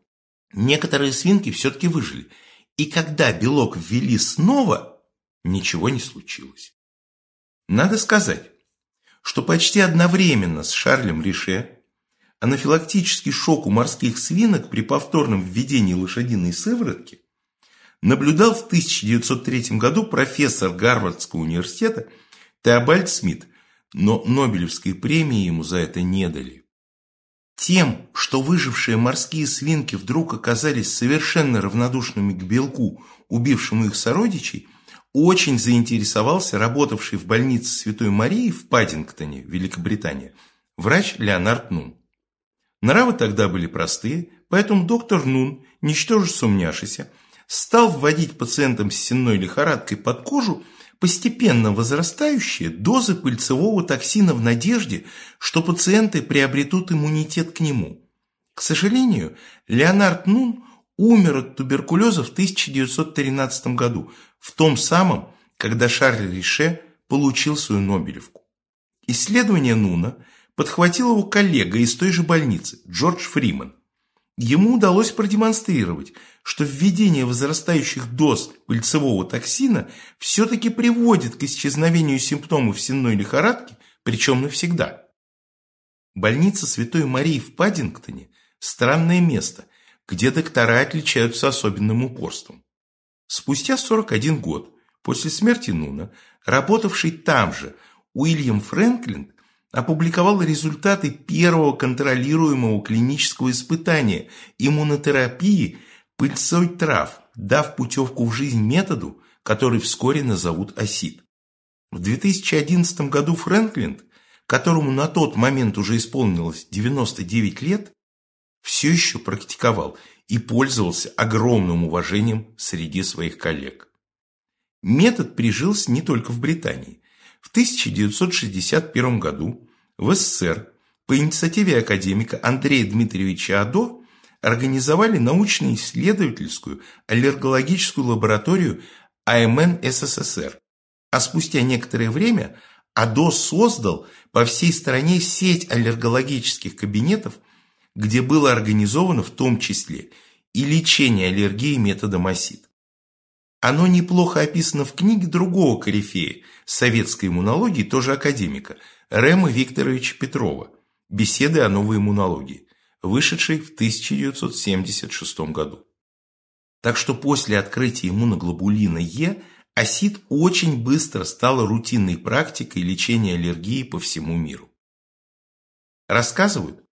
некоторые свинки все-таки выжили, и когда белок ввели снова, ничего не случилось. Надо сказать, что почти одновременно с Шарлем Рише анафилактический шок у морских свинок при повторном введении лошадиной сыворотки наблюдал в 1903 году профессор Гарвардского университета Теобальд Смит, но Нобелевской премии ему за это не дали. Тем, что выжившие морские свинки вдруг оказались совершенно равнодушными к белку, убившему их сородичей, очень заинтересовался работавший в больнице Святой Марии в Паддингтоне, Великобритания, врач Леонард Нун. Нравы тогда были простые, поэтому доктор Нун, ничтоже сумняшися, стал вводить пациентам с сенной лихорадкой под кожу постепенно возрастающие дозы пыльцевого токсина в надежде, что пациенты приобретут иммунитет к нему. К сожалению, Леонард Нун умер от туберкулеза в 1913 году, в том самом, когда Шарль Рише получил свою Нобелевку. Исследование Нуна подхватил его коллега из той же больницы, Джордж Фриман. Ему удалось продемонстрировать, что введение возрастающих доз пыльцевого токсина все-таки приводит к исчезновению симптомов сенной лихорадки, причем навсегда. Больница Святой Марии в Паддингтоне – странное место, где доктора отличаются особенным упорством. Спустя 41 год после смерти Нуна, работавший там же Уильям Фрэнклин опубликовал результаты первого контролируемого клинического испытания иммунотерапии пыльцой трав, дав путевку в жизнь методу, который вскоре назовут ОСИД. В 2011 году Фрэнклин, которому на тот момент уже исполнилось 99 лет, все еще практиковал и пользовался огромным уважением среди своих коллег. Метод прижился не только в Британии. В 1961 году в СССР по инициативе академика Андрея Дмитриевича Адо организовали научно-исследовательскую аллергологическую лабораторию АМН СССР. А спустя некоторое время АДО создал по всей стране сеть аллергологических кабинетов, где было организовано в том числе и лечение аллергии методом ОСИД. Оно неплохо описано в книге другого корифея советской иммунологии, тоже академика, Рема Викторовича Петрова «Беседы о новой иммунологии», вышедшей в 1976 году. Так что после открытия иммуноглобулина Е АСИД очень быстро стала рутинной практикой лечения аллергии по всему миру. Рассказывают,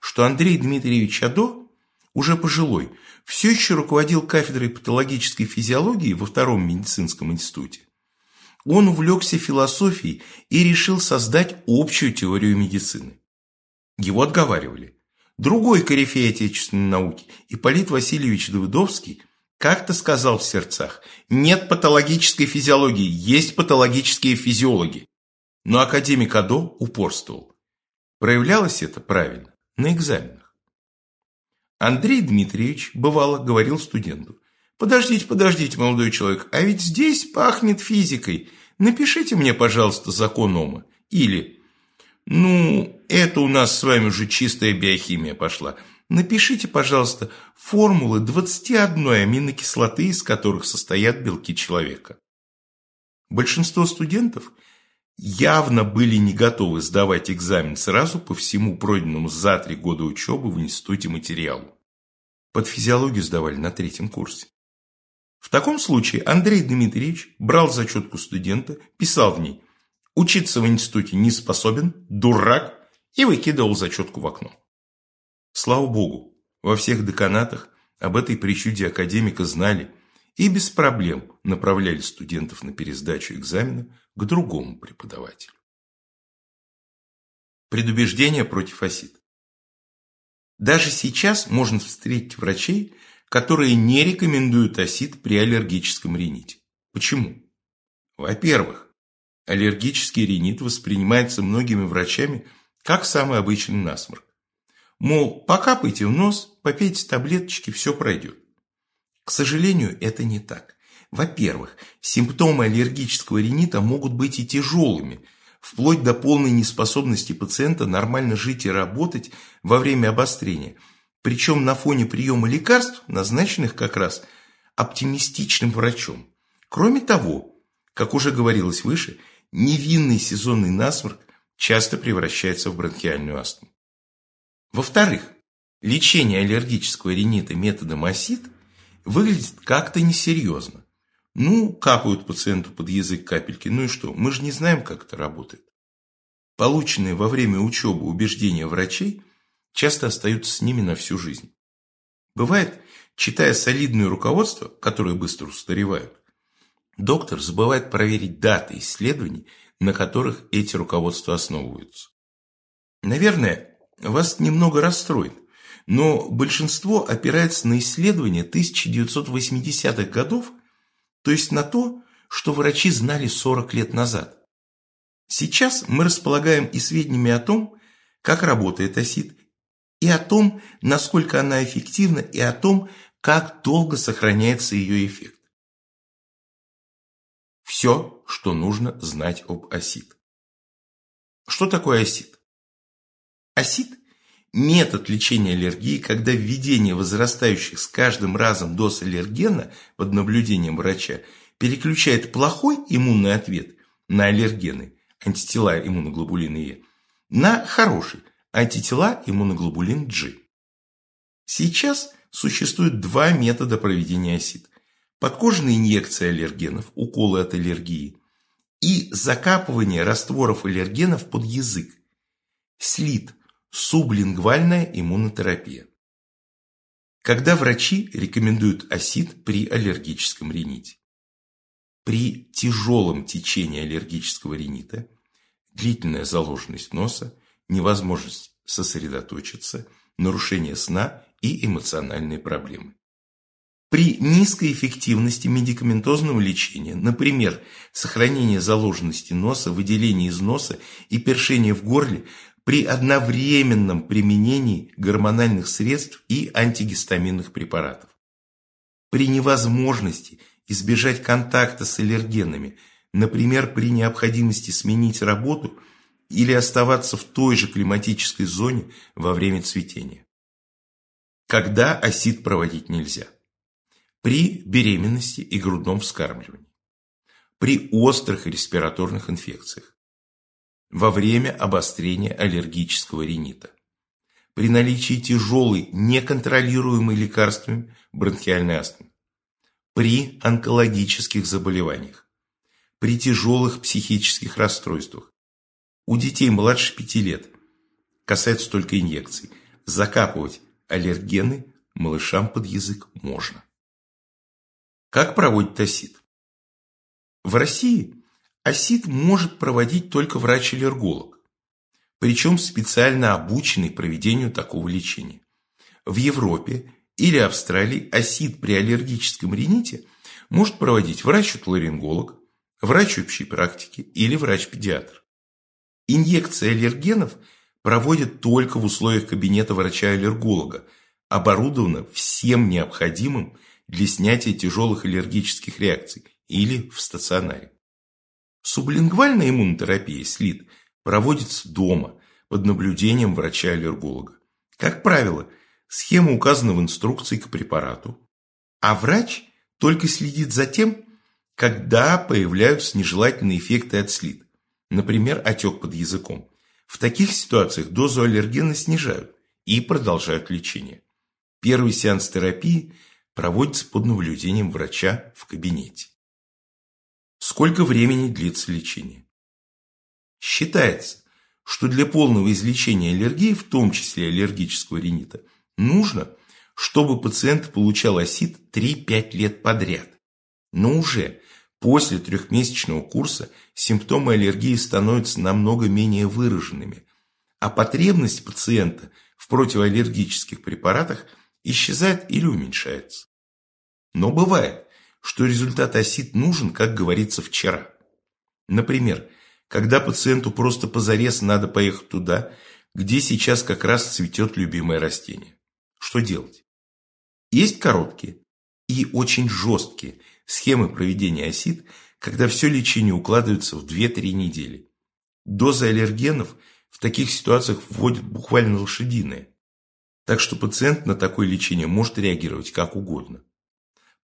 что Андрей Дмитриевич Адо уже пожилой, все еще руководил кафедрой патологической физиологии во Втором медицинском институте. Он увлекся философией и решил создать общую теорию медицины. Его отговаривали. Другой корифей отечественной науки, Ипполит Васильевич Давыдовский, как-то сказал в сердцах, нет патологической физиологии, есть патологические физиологи. Но академик Адо упорствовал. Проявлялось это правильно на экзаменах. Андрей Дмитриевич, бывало, говорил студенту. «Подождите, подождите, молодой человек, а ведь здесь пахнет физикой. Напишите мне, пожалуйста, закон Ома». Или «Ну, это у нас с вами уже чистая биохимия пошла. Напишите, пожалуйста, формулы 21 аминокислоты, из которых состоят белки человека». Большинство студентов явно были не готовы сдавать экзамен сразу по всему пройденному за три года учебы в институте материалу. Под физиологию сдавали на третьем курсе. В таком случае Андрей Дмитриевич брал зачетку студента, писал в ней «Учиться в институте не способен, дурак» и выкидывал зачетку в окно. Слава богу, во всех деканатах об этой причуде академика знали и без проблем направляли студентов на пересдачу экзамена к другому преподавателю. Предубеждение против осид. Даже сейчас можно встретить врачей, которые не рекомендуют осид при аллергическом рините. Почему? Во-первых, аллергический ринит воспринимается многими врачами как самый обычный насморк. Мол, покапайте в нос, попейте таблеточки, все пройдет. К сожалению, это не так. Во-первых, симптомы аллергического ринита могут быть и тяжелыми, вплоть до полной неспособности пациента нормально жить и работать во время обострения, причем на фоне приема лекарств, назначенных как раз оптимистичным врачом. Кроме того, как уже говорилось выше, невинный сезонный насморк часто превращается в бронхиальную астму. Во-вторых, лечение аллергического ринита методом ОСИД выглядит как-то несерьезно. Ну, капают пациенту под язык капельки, ну и что, мы же не знаем, как это работает. Полученные во время учебы убеждения врачей часто остаются с ними на всю жизнь. Бывает, читая солидное руководство, которое быстро устаревают, доктор забывает проверить даты исследований, на которых эти руководства основываются. Наверное, вас немного расстроит, но большинство опирается на исследования 1980-х годов, то есть на то, что врачи знали 40 лет назад. Сейчас мы располагаем и сведениями о том, как работает ОСИД, и о том, насколько она эффективна, и о том, как долго сохраняется ее эффект. Все, что нужно знать об ОСИД. Что такое ОСИД? ОСИД Метод лечения аллергии, когда введение возрастающих с каждым разом доз аллергена под наблюдением врача переключает плохой иммунный ответ на аллергены, антитела иммуноглобулина Е, на хороший, антитела иммуноглобулин G. Сейчас существует два метода проведения ОСИД. Подкожные инъекции аллергенов, уколы от аллергии и закапывание растворов аллергенов под язык. Слит – Сублингвальная иммунотерапия. Когда врачи рекомендуют осид при аллергическом рините? При тяжелом течении аллергического ринита, длительная заложенность носа, невозможность сосредоточиться, нарушение сна и эмоциональные проблемы. При низкой эффективности медикаментозного лечения, например, сохранение заложенности носа, выделение из носа и першение в горле, при одновременном применении гормональных средств и антигистаминных препаратов. При невозможности избежать контакта с аллергенами, например, при необходимости сменить работу или оставаться в той же климатической зоне во время цветения. Когда осид проводить нельзя? При беременности и грудном вскармливании. При острых респираторных инфекциях во время обострения аллергического ринита. При наличии тяжелой, неконтролируемой лекарствами бронхиальной астмы. При онкологических заболеваниях. При тяжелых психических расстройствах. У детей младше 5 лет. Касается только инъекций. Закапывать аллергены малышам под язык можно. Как проводит ОСИД? В России ОСИД может проводить только врач-аллерголог, причем специально обученный проведению такого лечения. В Европе или Австралии ОСИД при аллергическом рините может проводить врач-отларинголог, врач общей практики или врач-педиатр. Инъекции аллергенов проводят только в условиях кабинета врача-аллерголога, оборудовано всем необходимым для снятия тяжелых аллергических реакций или в стационаре. Сублингвальная иммунотерапия СЛИД проводится дома под наблюдением врача-аллерголога. Как правило, схема указана в инструкции к препарату, а врач только следит за тем, когда появляются нежелательные эффекты от СЛИД, например, отек под языком. В таких ситуациях дозу аллергена снижают и продолжают лечение. Первый сеанс терапии проводится под наблюдением врача в кабинете. Сколько времени длится лечение? Считается, что для полного излечения аллергии, в том числе аллергического ринита, нужно, чтобы пациент получал осит 3-5 лет подряд. Но уже после трехмесячного курса симптомы аллергии становятся намного менее выраженными, а потребность пациента в противоаллергических препаратах исчезает или уменьшается. Но бывает, что результат осит нужен, как говорится, вчера. Например, когда пациенту просто позарез надо поехать туда, где сейчас как раз цветет любимое растение. Что делать? Есть короткие и очень жесткие схемы проведения осид, когда все лечение укладывается в 2-3 недели. Дозы аллергенов в таких ситуациях вводят буквально лошадиные. Так что пациент на такое лечение может реагировать как угодно.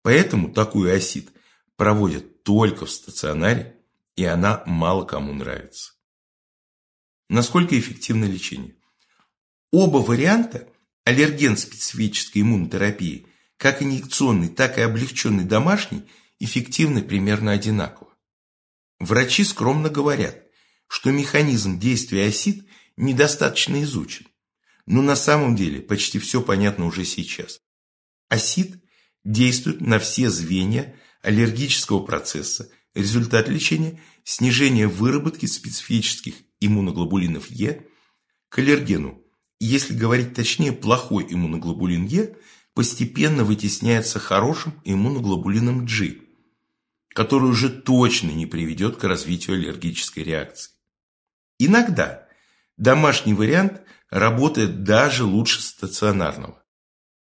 Поэтому такую осид проводят только в стационаре и она мало кому нравится. Насколько эффективно лечение? Оба варианта аллерген-специфической иммунотерапии, как инъекционный, так и облегченный домашний, эффективны примерно одинаково. Врачи скромно говорят, что механизм действия осид недостаточно изучен. Но на самом деле почти все понятно уже сейчас. Осид действует на все звенья аллергического процесса Результат лечения – снижение выработки специфических иммуноглобулинов Е к аллергену. Если говорить точнее, плохой иммуноглобулин Е постепенно вытесняется хорошим иммуноглобулином G, который уже точно не приведет к развитию аллергической реакции. Иногда домашний вариант работает даже лучше стационарного.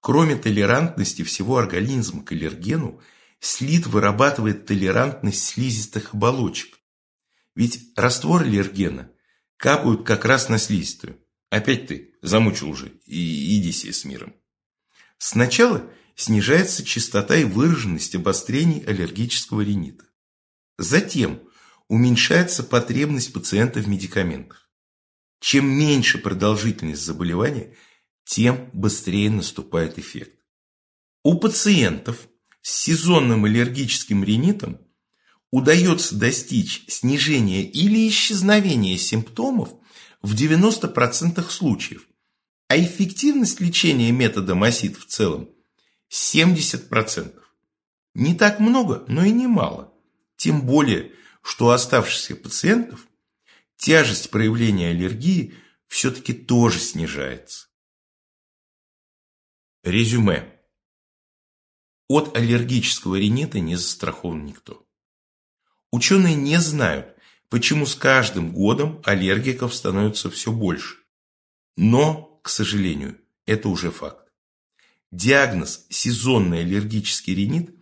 Кроме толерантности всего организма к аллергену, слит вырабатывает толерантность слизистых оболочек. Ведь раствор аллергена капают как раз на слизистую. Опять ты замучил уже, и иди себе с миром. Сначала снижается частота и выраженность обострений аллергического ринита. Затем уменьшается потребность пациента в медикаментах. Чем меньше продолжительность заболевания, тем быстрее наступает эффект. У пациентов с сезонным аллергическим ринитом удается достичь снижения или исчезновения симптомов в 90% случаев, а эффективность лечения методом ОСИД в целом 70%. Не так много, но и не мало. Тем более, что у оставшихся пациентов тяжесть проявления аллергии все-таки тоже снижается. Резюме. От аллергического ринита не застрахован никто. Ученые не знают, почему с каждым годом аллергиков становится все больше. Но, к сожалению, это уже факт. Диагноз сезонный аллергический ринит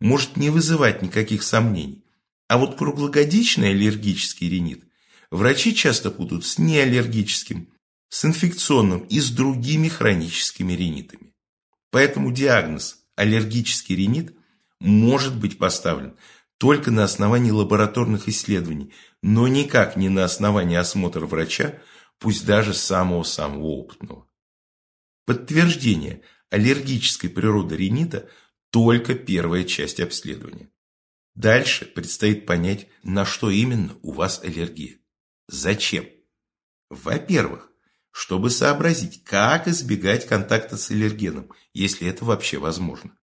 может не вызывать никаких сомнений, а вот круглогодичный аллергический ринит врачи часто путают с неаллергическим, с инфекционным и с другими хроническими ринитами. Поэтому диагноз аллергический ринит может быть поставлен только на основании лабораторных исследований, но никак не на основании осмотра врача, пусть даже самого-самого опытного. Подтверждение аллергической природы ринита – только первая часть обследования. Дальше предстоит понять, на что именно у вас аллергия. Зачем? Во-первых, чтобы сообразить, как избегать контакта с аллергеном, если это вообще возможно.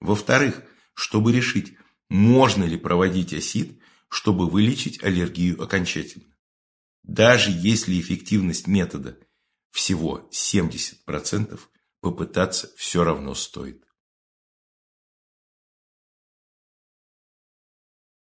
Во-вторых, чтобы решить, можно ли проводить осид, чтобы вылечить аллергию окончательно. Даже если эффективность метода всего 70%, попытаться все равно стоит.